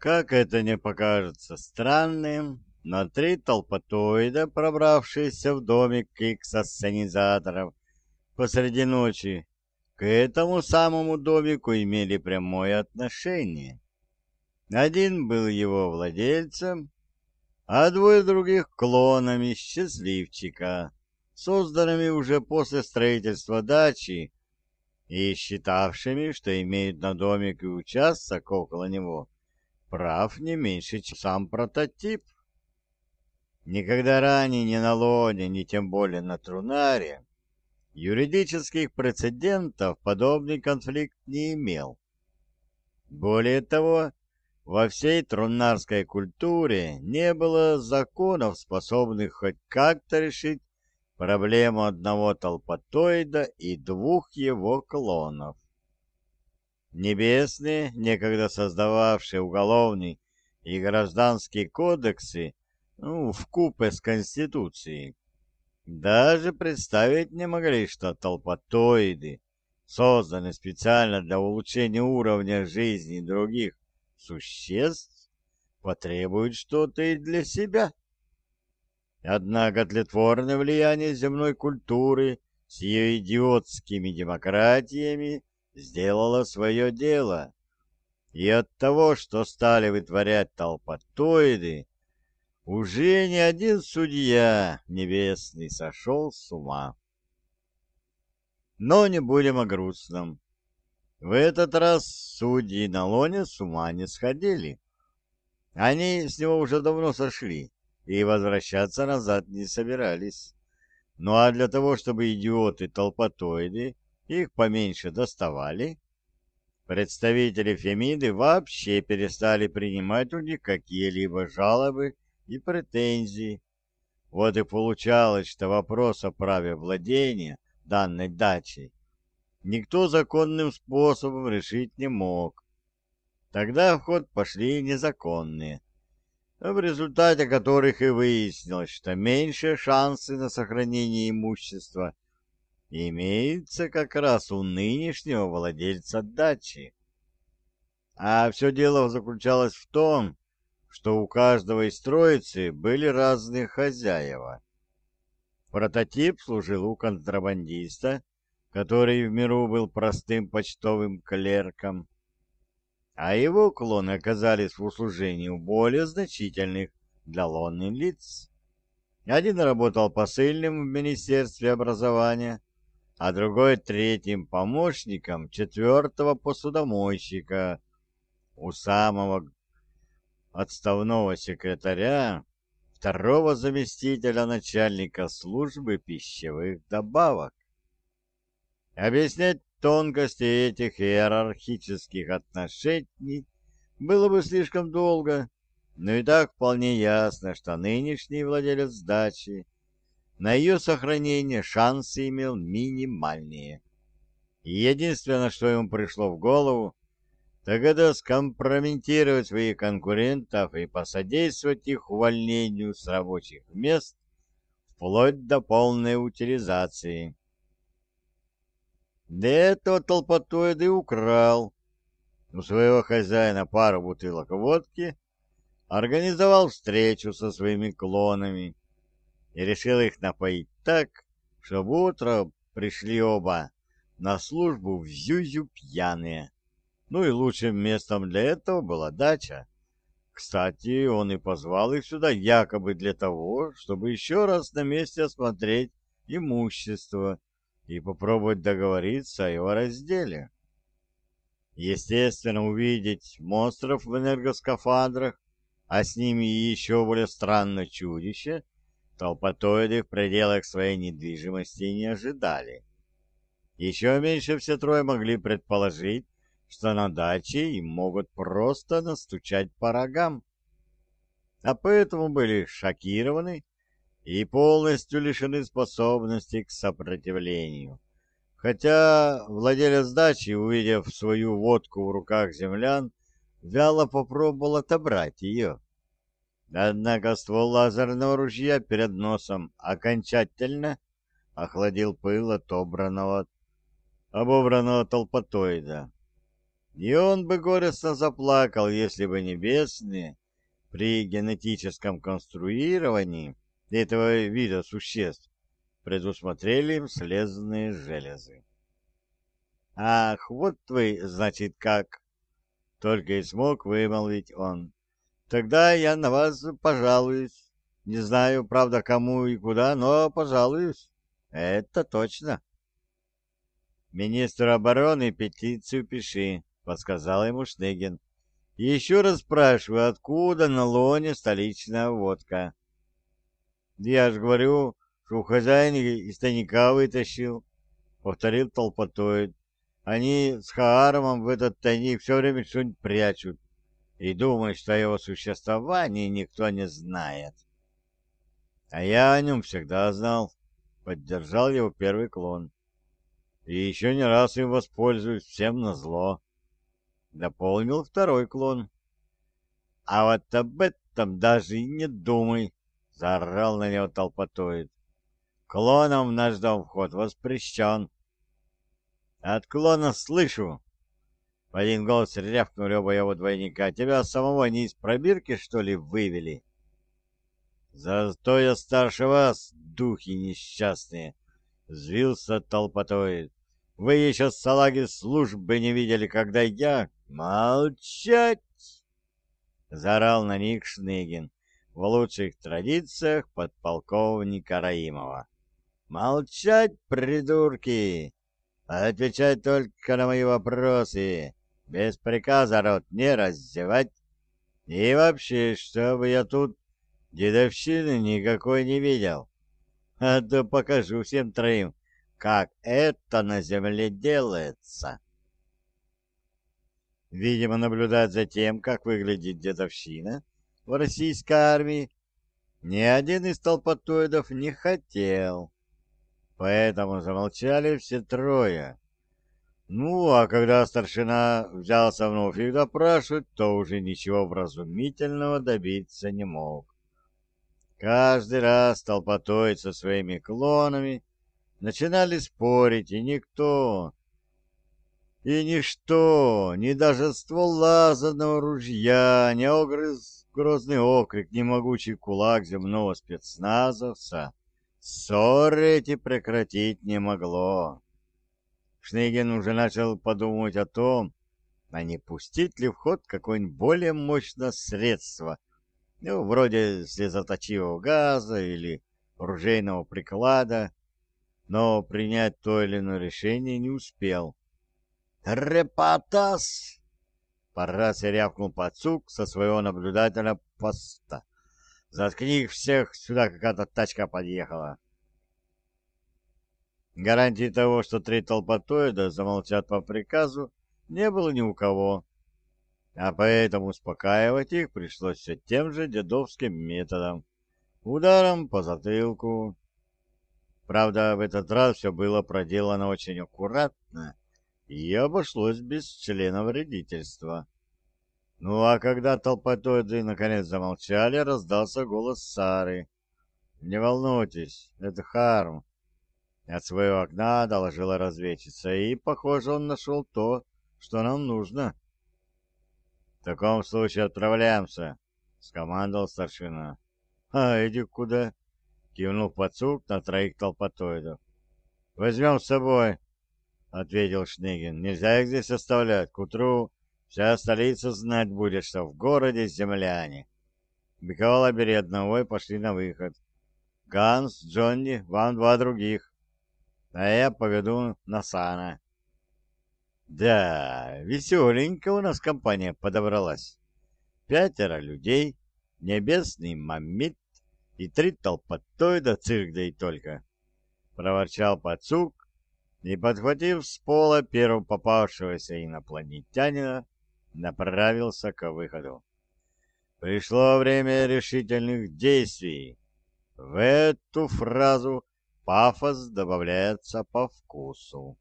Как это не покажется странным, но три толпотоида, пробравшиеся в домик икс-ассенизаторов посреди ночи, к этому самому домику имели прямое отношение. Один был его владельцем, а двое других — клонами счастливчика, созданными уже после строительства дачи и считавшими, что имеют на домик и участок около него прав не меньше, чем сам прототип. Никогда ранее ни на Лоне, ни тем более на Трунаре юридических прецедентов подобный конфликт не имел. Более того, во всей трунарской культуре не было законов, способных хоть как-то решить проблему одного толпотоида и двух его клонов. Небесные, некогда создававшие уголовный и гражданские кодексы, ну, в купе с Конституцией, даже представить не могли, что толпотоиды, созданные специально для улучшения уровня жизни других существ потребуют что-то и для себя. Однако тлетворное влияние земной культуры с ее идиотскими демократиями сделало свое дело. И от того, что стали вытворять толпотоиды, уже ни один судья небесный сошел с ума. Но не будем о грустном. В этот раз судьи на лоне с ума не сходили. Они с него уже давно сошли и возвращаться назад не собирались. Ну а для того, чтобы идиоты-толпотоиды их поменьше доставали, представители Фемиды вообще перестали принимать у них какие-либо жалобы и претензии. Вот и получалось, что вопрос о праве владения данной дачей никто законным способом решить не мог. Тогда в ход пошли незаконные, в результате которых и выяснилось, что меньше шансы на сохранение имущества имеются как раз у нынешнего владельца дачи. А все дело заключалось в том, что у каждого из троицы были разные хозяева. Прототип служил у контрабандиста, который в миру был простым почтовым клерком, а его клоны оказались в услужении у более значительных для лонных лиц. Один работал посыльным в Министерстве образования, а другой третьим помощником четвертого посудомойщика у самого отставного секретаря, второго заместителя начальника службы пищевых добавок. Объяснять тонкости этих иерархических отношений было бы слишком долго, но и так вполне ясно, что нынешний владелец дачи на ее сохранение шансы имел минимальные. Единственное, что ему пришло в голову, так это скомпрометировать своих конкурентов и посодействовать их увольнению с рабочих мест вплоть до полной утилизации. Для этого толпотоид и украл у своего хозяина пару бутылок водки, организовал встречу со своими клонами и решил их напоить так, чтобы утром пришли оба на службу в Зюзю пьяные. Ну и лучшим местом для этого была дача. Кстати, он и позвал их сюда якобы для того, чтобы еще раз на месте осмотреть имущество и попробовать договориться о его разделе. Естественно, увидеть монстров в энергоскафандрах, а с ними еще более странное чудище, толпотоиды в пределах своей недвижимости не ожидали. Еще меньше все трое могли предположить, что на даче им могут просто настучать по рогам. А поэтому были шокированы и полностью лишены способности к сопротивлению. Хотя владелец дачи, увидев свою водку в руках землян, вяло попробовал отобрать ее. Однако ствол лазерного ружья перед носом окончательно охладил пыл отобранного, обобранного толпотоида. и он бы горестно заплакал, если бы небесные при генетическом конструировании этого вида существ предусмотрели им слезные железы. «Ах, вот вы, значит, как!» — только и смог вымолвить он. «Тогда я на вас пожалуюсь. Не знаю, правда, кому и куда, но пожалуюсь. Это точно». «Министр обороны петицию пиши», — подсказал ему Шнегин. «Еще раз спрашиваю, откуда на лоне столичная водка?» «Я же говорю, что хозяин из тайника вытащил», — повторил толпотоид. «Они с Хаармом в этот тайник все время что-нибудь прячут и думают, что его существовании никто не знает». «А я о нем всегда знал», — поддержал его первый клон и еще не раз им воспользуюсь всем назло. Дополнил второй клон. — А вот об этом даже и не думай, — заорал на него толпотоид. — Клоном в наш дом вход воспрещен. — От клона слышу. В один голос рявкнули оба его двойника. — Тебя самого не из пробирки, что ли, вывели? — Зато я старше вас, духи несчастные, Взвился толпотой. Вы еще салаги службы не видели, когда я... Молчать! Заорал на них Шныгин в лучших традициях подполковника Раимова. «Молчать, придурки! Отвечать только на мои вопросы, без приказа рот не раздевать. И вообще, чтобы я тут дедовщины никакой не видел а то покажу всем троим, как это на земле делается. Видимо, наблюдать за тем, как выглядит дедовщина в российской армии, ни один из толпотоидов не хотел. Поэтому замолчали все трое. Ну, а когда старшина взялся вновь их допрашивать, то уже ничего вразумительного добиться не мог. Каждый раз толпотой со своими клонами начинали спорить, и никто, и ничто, ни даже ствол лазерного ружья, ни огрыз, грозный окрик, ни могучий кулак земного спецназовца ссоры эти прекратить не могло. Шнейген уже начал подумать о том, а не пустить ли в ход какое-нибудь более мощное средство — ну, вроде слезоточивого газа или ружейного приклада, но принять то или иное решение не успел. «Репатас!» По рации рявкнул пацук со своего наблюдательного поста. «Заткни их всех, сюда какая-то тачка подъехала!» Гарантии того, что три толпотоида замолчат по приказу, не было ни у кого а поэтому успокаивать их пришлось все тем же дедовским методом — ударом по затылку. Правда, в этот раз все было проделано очень аккуратно и обошлось без члена вредительства. Ну а когда толпотоиды наконец замолчали, раздался голос Сары. «Не волнуйтесь, это Харм». От своего окна доложила разведчица, и, похоже, он нашел то, что нам нужно. — В таком случае отправляемся, — скомандовал старшина. — А иди куда? — кивнул пацук на троих толпотоидов. — Возьмем с собой, — ответил Шнегин. — Нельзя их здесь оставлять. К утру вся столица знать будет, что в городе земляне. Микола, бери одного и пошли на выход. Ганс, Джонни, вам два других. А я поведу на Сана. Да, веселенько у нас компания подобралась. Пятеро людей, небесный маммит и три толпотоида цирк да и только. Проворчал пацук и, подхватив с пола первого попавшегося инопланетянина, направился к выходу. Пришло время решительных действий. В эту фразу пафос добавляется по вкусу.